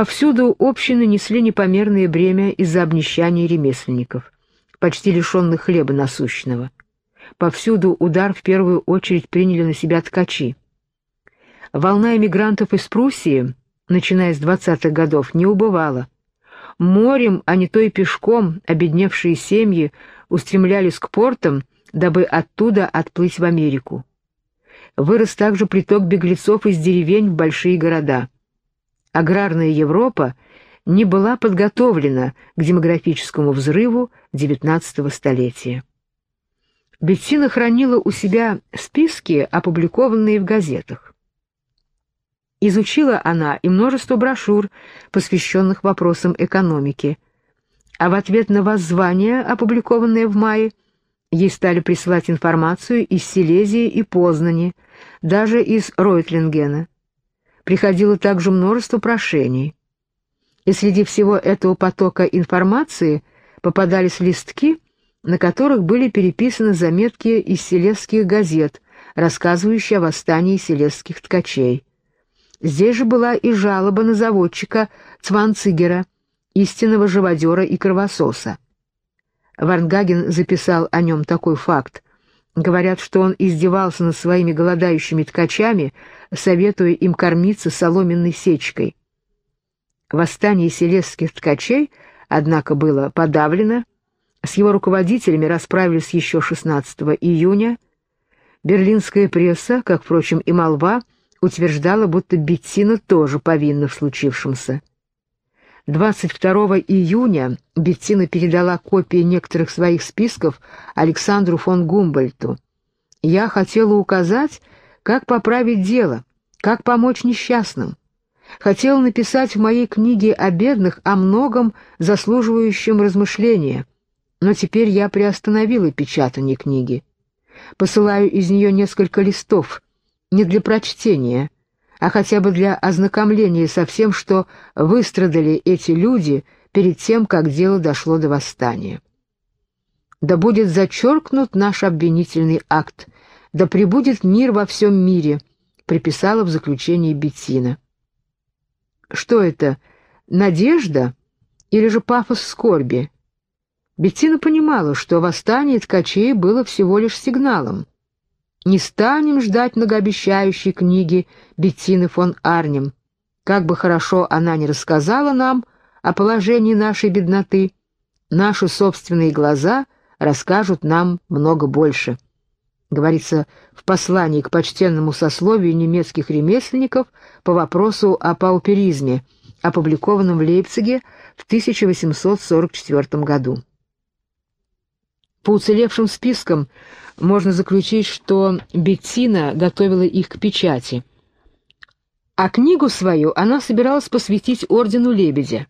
Повсюду общины несли непомерное бремя из-за обнищания ремесленников, почти лишенных хлеба насущного. Повсюду удар в первую очередь приняли на себя ткачи. Волна эмигрантов из Пруссии, начиная с 20-х годов, не убывала. Морем, а не то и пешком, обедневшие семьи устремлялись к портам, дабы оттуда отплыть в Америку. Вырос также приток беглецов из деревень в большие города. Аграрная Европа не была подготовлена к демографическому взрыву XIX столетия. Беттина хранила у себя списки, опубликованные в газетах. Изучила она и множество брошюр, посвященных вопросам экономики. А в ответ на воззвание, опубликованное в мае, ей стали присылать информацию из Силезии и Познани, даже из Ройтлингена. Приходило также множество прошений. И среди всего этого потока информации попадались листки, на которых были переписаны заметки из селезских газет, рассказывающие о восстании селезских ткачей. Здесь же была и жалоба на заводчика Цванцигера, истинного живодера и кровососа. Варнгаген записал о нем такой факт. Говорят, что он издевался над своими голодающими ткачами, советуя им кормиться соломенной сечкой. Восстание селезских ткачей, однако, было подавлено, с его руководителями расправились еще 16 июня. Берлинская пресса, как, впрочем, и молва, утверждала, будто Беттина тоже повинна в случившемся. 22 июня Беттина передала копии некоторых своих списков Александру фон Гумбольту. «Я хотела указать, как поправить дело, как помочь несчастным. Хотела написать в моей книге о бедных о многом заслуживающем размышления, но теперь я приостановила печатание книги. Посылаю из нее несколько листов, не для прочтения, а хотя бы для ознакомления со всем, что выстрадали эти люди перед тем, как дело дошло до восстания. Да будет зачеркнут наш обвинительный акт, да пребудет мир во всем мире, приписала в заключении Беттина. Что это, надежда или же пафос скорби? Беттина понимала, что восстание ткачей было всего лишь сигналом. Не станем ждать многообещающей книги Беттины фон Арнем. Как бы хорошо она ни рассказала нам о положении нашей бедноты, наши собственные глаза расскажут нам много больше. Говорится в послании к почтенному сословию немецких ремесленников по вопросу о пауперизме, опубликованном в Лейпциге в 1844 году. По уцелевшим спискам можно заключить, что Беттина готовила их к печати. А книгу свою она собиралась посвятить ордену Лебедя.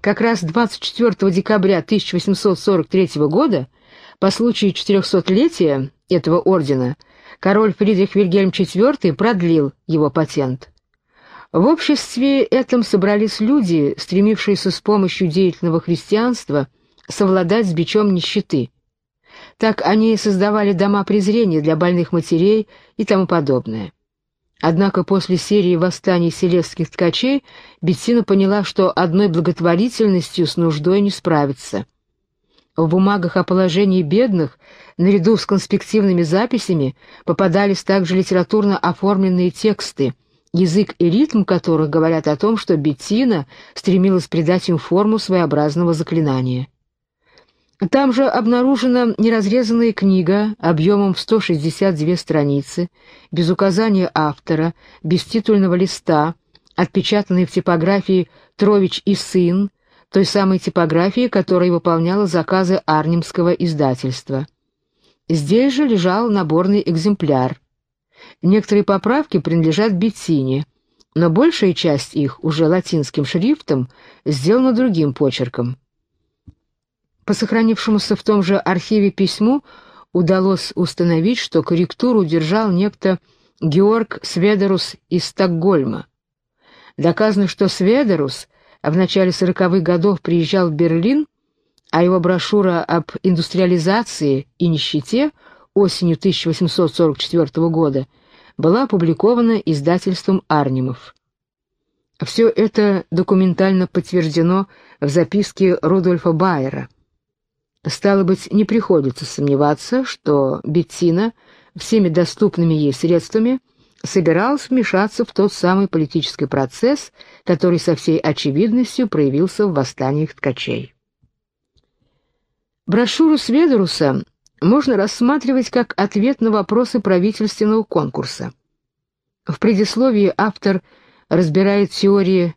Как раз 24 декабря 1843 года, по случаю 400-летия этого ордена, король Фридрих Вильгельм IV продлил его патент. В обществе этом собрались люди, стремившиеся с помощью деятельного христианства совладать с бичом нищеты – так они создавали дома презрения для больных матерей и тому подобное. Однако после серии восстаний селезских ткачей Беттина поняла, что одной благотворительностью с нуждой не справится. В бумагах о положении бедных, наряду с конспективными записями, попадались также литературно оформленные тексты, язык и ритм которых говорят о том, что Беттина стремилась придать им форму своеобразного заклинания. Там же обнаружена неразрезанная книга объемом в 162 страницы, без указания автора, без титульного листа, отпечатанной в типографии «Трович и сын», той самой типографии, которая выполняла заказы Арнемского издательства. Здесь же лежал наборный экземпляр. Некоторые поправки принадлежат Беттине, но большая часть их, уже латинским шрифтом, сделана другим почерком. По сохранившемуся в том же архиве письму удалось установить, что корректуру держал некто Георг Сведерус из Стокгольма. Доказано, что Сведерус в начале сороковых годов приезжал в Берлин, а его брошюра об индустриализации и нищете осенью 1844 года была опубликована издательством Арнимов. Все это документально подтверждено в записке Рудольфа Байера. Стало быть, не приходится сомневаться, что Беттина всеми доступными ей средствами собиралась вмешаться в тот самый политический процесс, который со всей очевидностью проявился в восстаниях ткачей. Брошюру Сведоруса можно рассматривать как ответ на вопросы правительственного конкурса. В предисловии автор разбирает теории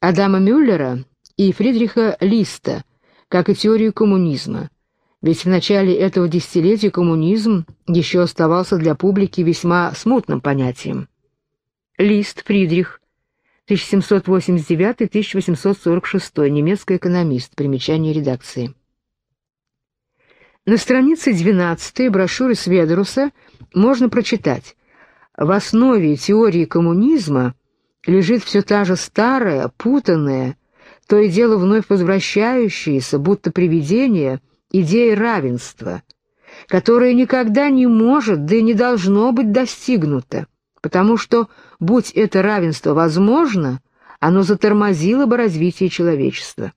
Адама Мюллера и Фридриха Листа, как и теорию коммунизма, ведь в начале этого десятилетия коммунизм еще оставался для публики весьма смутным понятием. Лист Фридрих, 1789-1846, немецкий экономист, примечание редакции. На странице 12 брошюры Сведоруса можно прочитать «В основе теории коммунизма лежит все та же старая, путанная, то и дело вновь возвращающаяся, будто привидение, идея равенства, которая никогда не может, да и не должно быть достигнута, потому что, будь это равенство возможно, оно затормозило бы развитие человечества.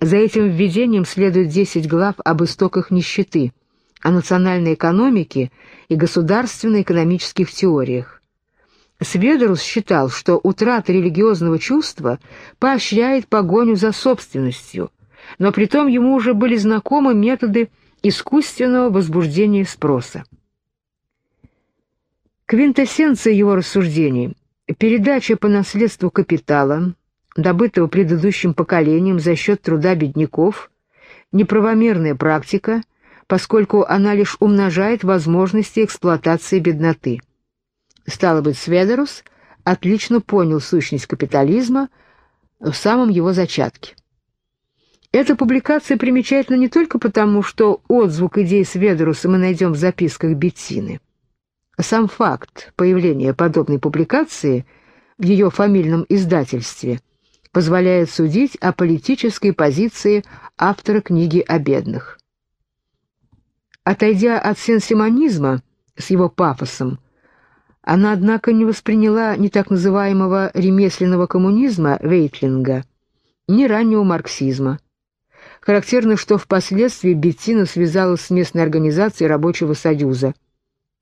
За этим введением следует 10 глав об истоках нищеты, о национальной экономике и государственно-экономических теориях. Сведорус считал, что утрата религиозного чувства поощряет погоню за собственностью, но притом ему уже были знакомы методы искусственного возбуждения спроса. Квинтэссенция его рассуждений – передача по наследству капитала, добытого предыдущим поколением за счет труда бедняков, неправомерная практика, поскольку она лишь умножает возможности эксплуатации бедноты. Стало быть, Сведерус отлично понял сущность капитализма в самом его зачатке. Эта публикация примечательна не только потому, что отзвук идей Сведеруса мы найдем в записках Беттины. Сам факт появления подобной публикации в ее фамильном издательстве – позволяет судить о политической позиции автора книги о бедных. Отойдя от сенсимонизма с его пафосом, она, однако, не восприняла ни так называемого ремесленного коммунизма Вейтлинга, ни раннего марксизма. Характерно, что впоследствии Беттина связалась с местной организацией Рабочего Союза.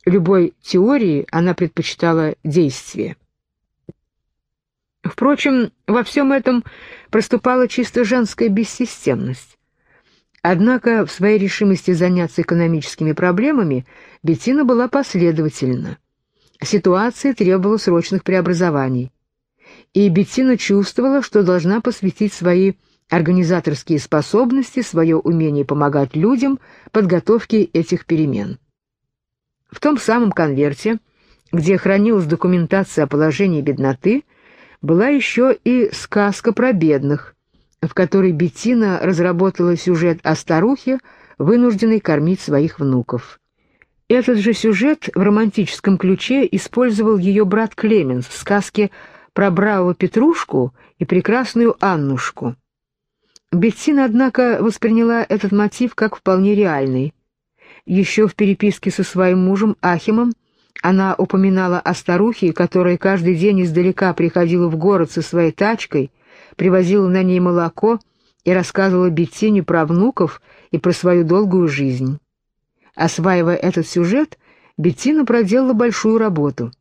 Любой теории она предпочитала действие. Впрочем, во всем этом проступала чисто женская бессистемность. Однако в своей решимости заняться экономическими проблемами Беттина была последовательна. Ситуация требовала срочных преобразований. И Беттина чувствовала, что должна посвятить свои организаторские способности, свое умение помогать людям подготовке этих перемен. В том самом конверте, где хранилась документация о положении бедноты, была еще и сказка про бедных, в которой Беттина разработала сюжет о старухе, вынужденной кормить своих внуков. Этот же сюжет в романтическом ключе использовал ее брат Клеменс в сказке про бравого Петрушку и прекрасную Аннушку. Беттина, однако, восприняла этот мотив как вполне реальный. Еще в переписке со своим мужем Ахимом она упоминала о старухе, которая каждый день издалека приходила в город со своей тачкой, привозила на ней молоко и рассказывала Беттине про внуков и про свою долгую жизнь. Осваивая этот сюжет, Беттина проделала большую работу.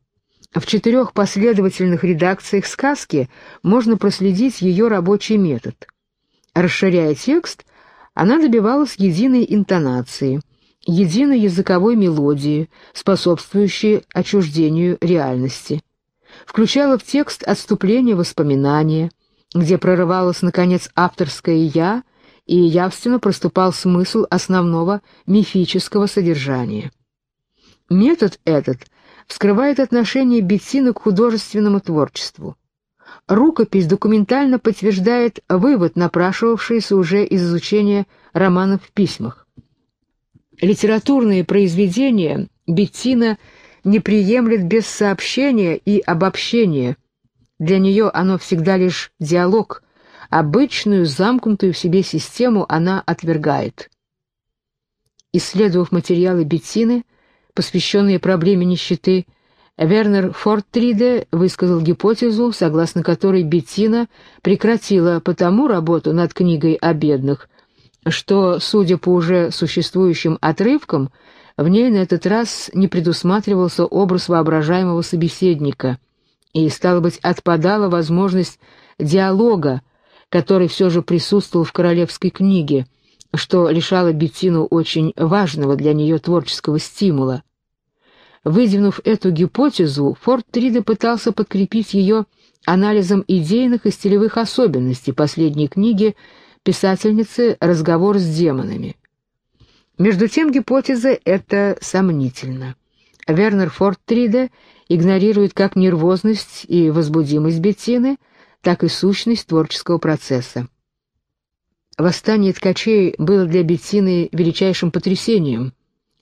В четырех последовательных редакциях сказки можно проследить ее рабочий метод. Расширяя текст, она добивалась единой интонации – единой языковой мелодии, способствующей отчуждению реальности. Включала в текст отступление воспоминания, где прорывалось, наконец, авторское «я» и явственно проступал смысл основного мифического содержания. Метод этот вскрывает отношение Беттина к художественному творчеству. Рукопись документально подтверждает вывод, напрашивавшийся уже из изучения романов в письмах. Литературные произведения Беттина не приемлет без сообщения и обобщения. Для нее оно всегда лишь диалог, обычную замкнутую в себе систему она отвергает. Исследовав материалы Беттины, посвященные проблеме нищеты, Вернер Форттриде высказал гипотезу, согласно которой Беттина прекратила потому работу над книгой о бедных, что, судя по уже существующим отрывкам, в ней на этот раз не предусматривался образ воображаемого собеседника, и, стало быть, отпадала возможность диалога, который все же присутствовал в королевской книге, что лишало Беттину очень важного для нее творческого стимула. Выдвинув эту гипотезу, Форд Трида пытался подкрепить ее анализом идейных и стилевых особенностей последней книги писательницы «Разговор с демонами». Между тем гипотеза эта сомнительна. Вернер Форттриде игнорирует как нервозность и возбудимость Беттины, так и сущность творческого процесса. Восстание ткачей было для Беттины величайшим потрясением,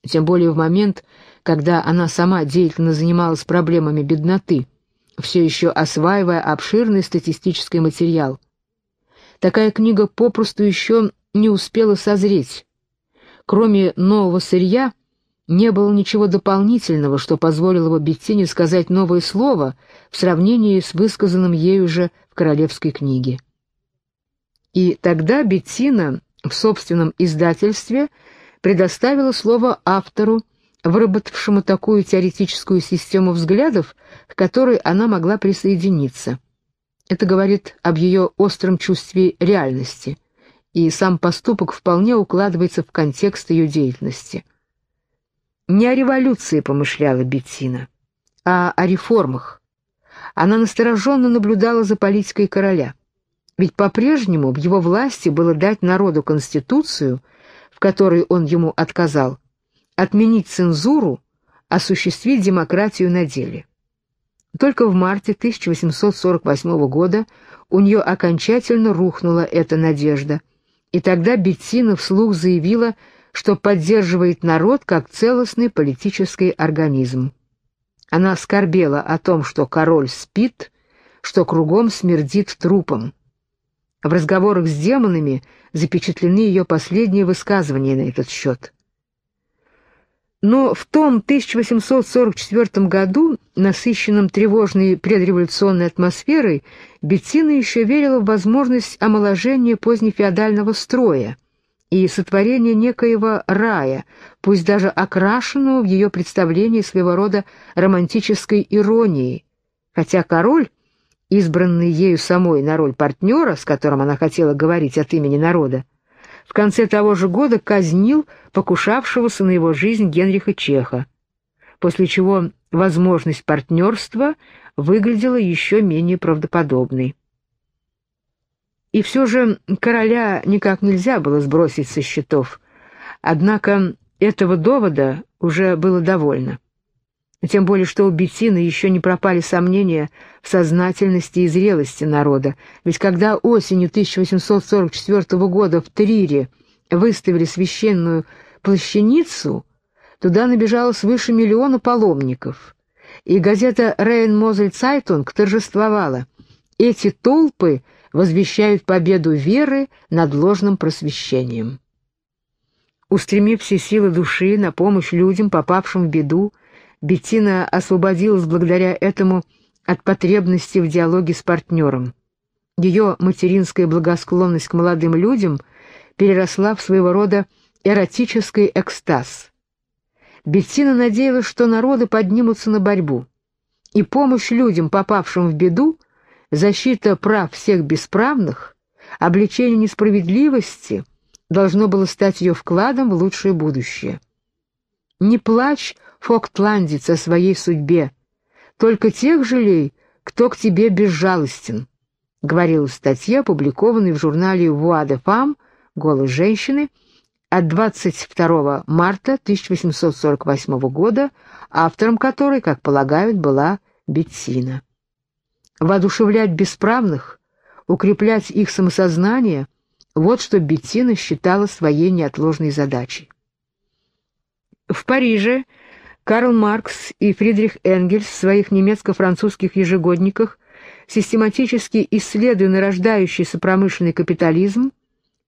тем более в момент, когда она сама деятельно занималась проблемами бедноты, все еще осваивая обширный статистический материал. Такая книга попросту еще не успела созреть. Кроме нового сырья, не было ничего дополнительного, что позволило бы Беттине сказать новое слово в сравнении с высказанным ею же в королевской книге. И тогда Беттина в собственном издательстве предоставила слово автору, выработавшему такую теоретическую систему взглядов, к которой она могла присоединиться. Это говорит об ее остром чувстве реальности, и сам поступок вполне укладывается в контекст ее деятельности. Не о революции помышляла Беттина, а о реформах. Она настороженно наблюдала за политикой короля, ведь по-прежнему в его власти было дать народу конституцию, в которой он ему отказал, отменить цензуру, осуществить демократию на деле. Только в марте 1848 года у нее окончательно рухнула эта надежда, и тогда Беттина вслух заявила, что поддерживает народ как целостный политический организм. Она скорбела о том, что король спит, что кругом смердит трупом. В разговорах с демонами запечатлены ее последние высказывания на этот счет. Но в том 1844 году, насыщенном тревожной предреволюционной атмосферой, Беттина еще верила в возможность омоложения позднефеодального строя и сотворения некоего рая, пусть даже окрашенного в ее представлении своего рода романтической иронии, хотя король, избранный ею самой на роль партнера, с которым она хотела говорить от имени народа, в конце того же года казнил покушавшегося на его жизнь Генриха Чеха, после чего возможность партнерства выглядела еще менее правдоподобной. И все же короля никак нельзя было сбросить со счетов, однако этого довода уже было довольно. Тем более, что у Беттины еще не пропали сомнения в сознательности и зрелости народа, ведь когда осенью 1844 года в Трире выставили священную плащаницу, туда набежало свыше миллиона паломников, и газета «Рейн Мозель Цайтунг» торжествовала. Эти толпы возвещают победу веры над ложным просвещением. Устремив все силы души на помощь людям, попавшим в беду, Беттина освободилась благодаря этому от потребности в диалоге с партнером. Ее материнская благосклонность к молодым людям переросла в своего рода эротический экстаз. Беттина надеялась, что народы поднимутся на борьбу, и помощь людям, попавшим в беду, защита прав всех бесправных, обличение несправедливости должно было стать ее вкладом в лучшее будущее. Не плачь, фоктландец, о своей судьбе. Только тех жалей, кто к тебе безжалостен», — говорила статья, опубликованная в журнале «Voix de Femme» «Голос женщины» от 22 марта 1848 года, автором которой, как полагают, была Беттина. Воодушевлять бесправных, укреплять их самосознание — вот что Беттина считала своей неотложной задачей. В Париже Карл Маркс и Фридрих Энгельс в своих немецко-французских ежегодниках, систематически исследуя нарождающийся промышленный капитализм,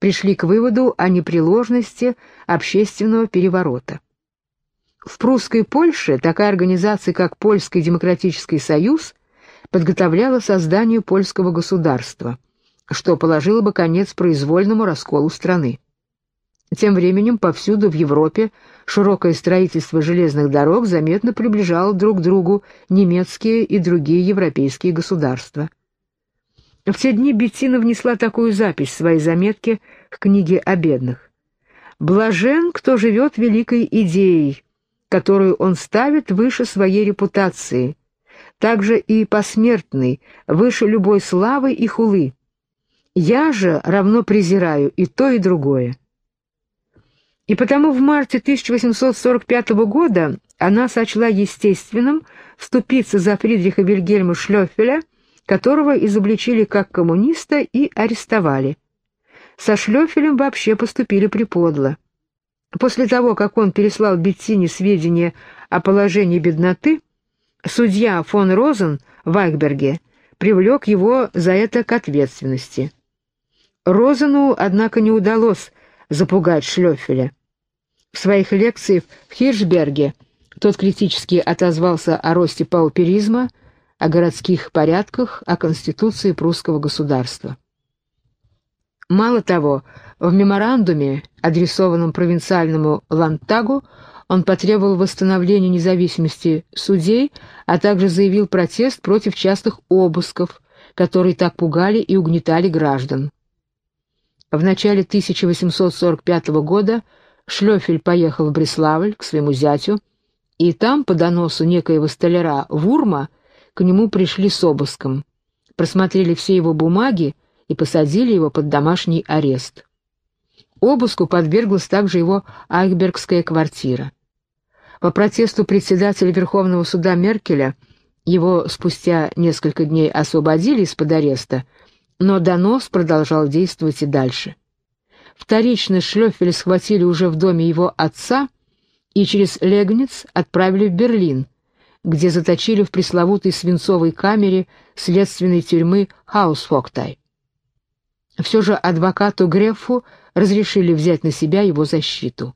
пришли к выводу о непреложности общественного переворота. В прусской Польше такая организация, как Польский демократический союз, подготовляла созданию польского государства, что положило бы конец произвольному расколу страны. Тем временем повсюду в Европе широкое строительство железных дорог заметно приближало друг к другу немецкие и другие европейские государства. В те дни Беттина внесла такую запись в своей заметке к книге о бедных. «Блажен, кто живет великой идеей, которую он ставит выше своей репутации, также и посмертный, выше любой славы и хулы. Я же равно презираю и то, и другое». И потому в марте 1845 года она сочла естественным вступиться за Фридриха Вильгельма Шлёфеля, которого изобличили как коммуниста и арестовали. Со Шлёфелем вообще поступили приподло. После того, как он переслал Беттине сведения о положении бедноты, судья фон Розен в Айкберге привлек его за это к ответственности. Розену, однако, не удалось запугать Шлёфеля. В своих лекциях в Хиршберге тот критически отозвался о росте пауперизма, о городских порядках, о конституции прусского государства. Мало того, в меморандуме, адресованном провинциальному Лантагу, он потребовал восстановления независимости судей, а также заявил протест против частых обысков, которые так пугали и угнетали граждан. В начале 1845 года Шлёфель поехал в Бреславль к своему зятю, и там, по доносу некоего столяра Вурма, к нему пришли с обыском, просмотрели все его бумаги и посадили его под домашний арест. Обыску подверглась также его айхбергская квартира. По протесту председателя Верховного суда Меркеля его спустя несколько дней освободили из-под ареста, но донос продолжал действовать и дальше. Вторично Шлёфеля схватили уже в доме его отца и через Легниц отправили в Берлин, где заточили в пресловутой свинцовой камере следственной тюрьмы Хаусфоктай. Все же адвокату Грефу разрешили взять на себя его защиту.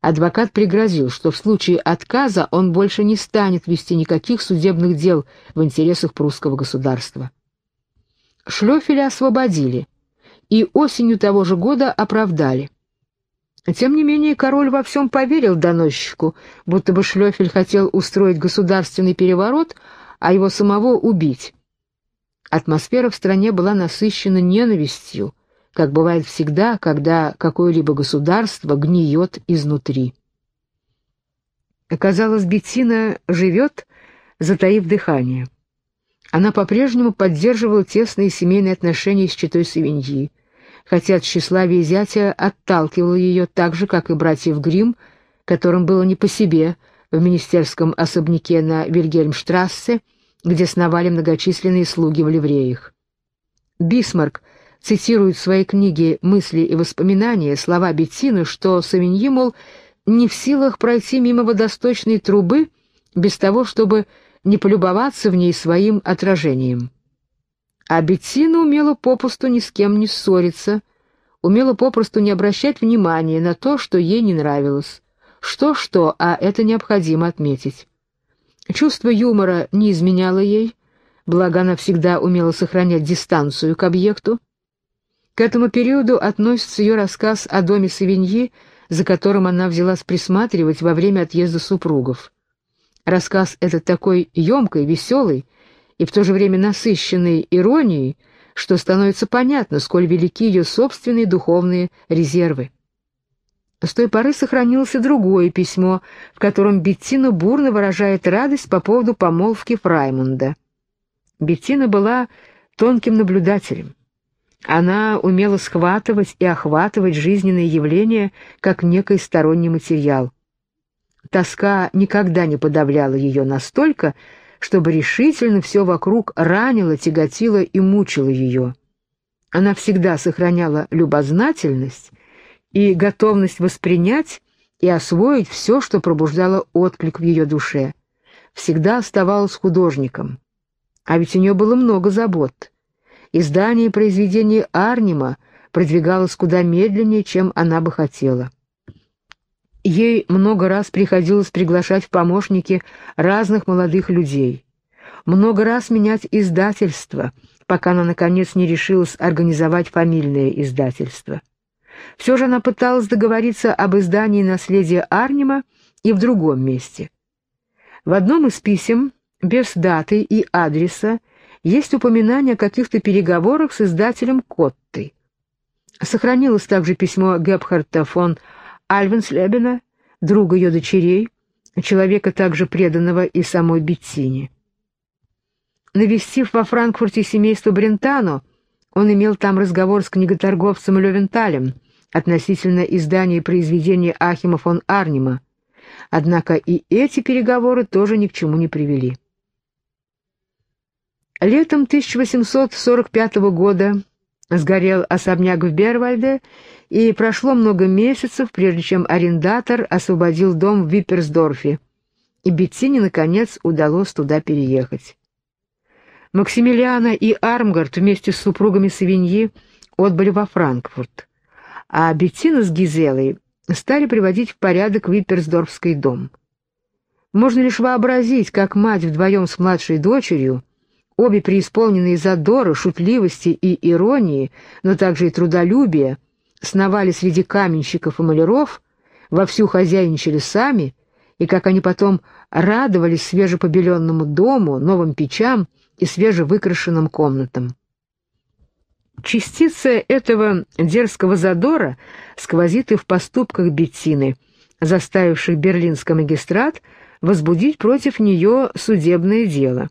Адвокат пригрозил, что в случае отказа он больше не станет вести никаких судебных дел в интересах прусского государства. Шлёфеля освободили, и осенью того же года оправдали. Тем не менее, король во всем поверил доносчику, будто бы Шлёфель хотел устроить государственный переворот, а его самого убить. Атмосфера в стране была насыщена ненавистью, как бывает всегда, когда какое-либо государство гниет изнутри. Казалось, Беттина живет, затаив дыхание. Она по-прежнему поддерживала тесные семейные отношения с читой Савиньи, хотя тщеславие зятя отталкивало ее так же, как и братьев Грим, которым было не по себе в министерском особняке на Вильгельмштрассе, где сновали многочисленные слуги в ливреях. Бисмарк цитирует в своей книге «Мысли и воспоминания» слова Беттины, что Савиньи, мол, не в силах пройти мимо водосточной трубы без того, чтобы не полюбоваться в ней своим отражением. А Беттина умела попусту ни с кем не ссориться, умела попросту не обращать внимания на то, что ей не нравилось. Что-что, а это необходимо отметить. Чувство юмора не изменяло ей, благо она всегда умела сохранять дистанцию к объекту. К этому периоду относится ее рассказ о доме Савиньи, за которым она взялась присматривать во время отъезда супругов. Рассказ этот такой емкий, веселый, и в то же время насыщенной иронией, что становится понятно, сколь велики ее собственные духовные резервы. С той поры сохранилось другое письмо, в котором Беттина бурно выражает радость по поводу помолвки Фраймунда. Беттина была тонким наблюдателем. Она умела схватывать и охватывать жизненные явления как некий сторонний материал. Тоска никогда не подавляла ее настолько, чтобы решительно все вокруг ранило, тяготило и мучило ее. Она всегда сохраняла любознательность и готовность воспринять и освоить все, что пробуждало отклик в ее душе. Всегда оставалась художником. А ведь у нее было много забот. Издание произведений Арнима продвигалось куда медленнее, чем она бы хотела. Ей много раз приходилось приглашать в помощники разных молодых людей, много раз менять издательство, пока она, наконец, не решилась организовать фамильное издательство. Все же она пыталась договориться об издании наследия Арнима и в другом месте. В одном из писем, без даты и адреса, есть упоминание о каких-то переговорах с издателем Коттой. Сохранилось также письмо Гебхарта фон Альвенслебена, друга ее дочерей, человека также преданного и самой Беттине. Навестив во Франкфурте семейство Брентано, он имел там разговор с книготорговцем Левенталем относительно издания произведения Ахима фон Арнима, однако и эти переговоры тоже ни к чему не привели. Летом 1845 года сгорел особняк в Бервальде, и прошло много месяцев, прежде чем арендатор освободил дом в Випперсдорфе, и Беттине, наконец, удалось туда переехать. Максимилиана и Армгард вместе с супругами Савиньи отбыли во Франкфурт, а Беттина с Гизелой стали приводить в порядок Випперсдорфский дом. Можно лишь вообразить, как мать вдвоем с младшей дочерью обе преисполненные задора, шутливости и иронии, но также и трудолюбия, сновали среди каменщиков и маляров, вовсю хозяйничали сами, и как они потом радовались свежепобеленному дому, новым печам и свежевыкрашенным комнатам. Частица этого дерзкого задора сквозит и в поступках Беттины, заставивших берлинский магистрат возбудить против нее судебное дело.